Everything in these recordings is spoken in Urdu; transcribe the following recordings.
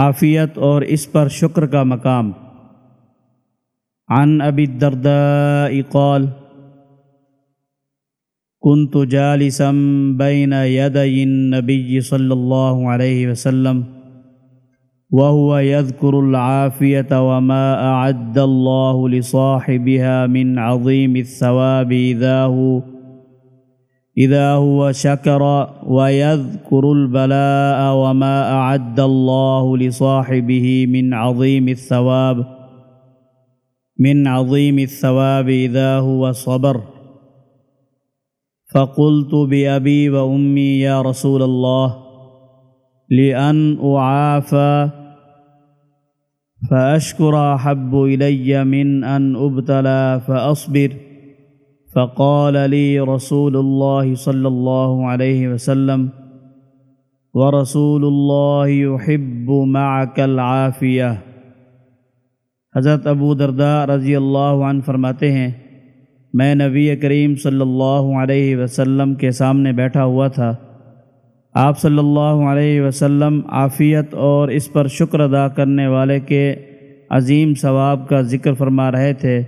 عافیت اور اس پر شکر کا مقام۔ عن ابی الدرداء قال كنت جالسا بين يدي النبي صلى الله عليه وسلم وهو يذكر العافية وما أعد الله لصاحبها من عظيم الثواب إذا هو إذا هو شكر ويذكر البلاء وما أعد الله لصاحبه من عظيم الثواب من عظيم الثواب إذا هو صبر. فقلت بأبي وأمي يا رسول الله لأن أعافى فأشكر أحب إلي من أن أبتلى فأصبر. فقال لي رسول الله صلى الله عليه وسلم، ورسول الله يحب معك العافية. حضرت ابو درداء رضی اللہ عنہ فرماتے ہیں، میں نبی کریم صلی اللہ علیہ وسلم کے سامنے بیٹھا ہوا تھا۔ آپ صلی اللہ علیہ وسلم عافیت اور اس پر شکر ادا کرنے والے کے عظیم ثواب کا ذکر فرما رہے تھے۔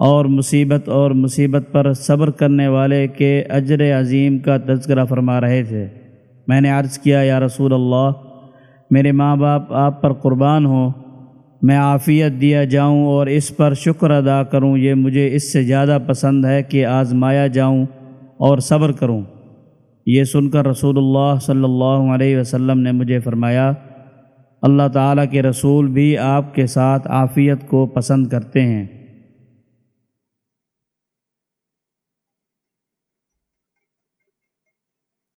اور مصیبت اور مصیبت پر صبر کرنے والے کے اجر عظیم کا تذکرہ فرما رہے تھے۔ میں نے عرض کیا، یا رسول اللہ، میرے ماں باپ آپ پر قربان ہوں، میں عافیت دیا جاؤں اور اس پر شکر ادا کروں۔ یہ مجھے اس سے زیادہ پسند ہے کہ آزمایا جاؤں اور صبر کروں۔ یہ سن کر رسول اللہ صلی اللہ علیہ وسلم نے مجھے فرمایا، اللہ تعالیٰ کے رسول بھی آپ کے ساتھ عافیت کو پسند کرتے ہیں۔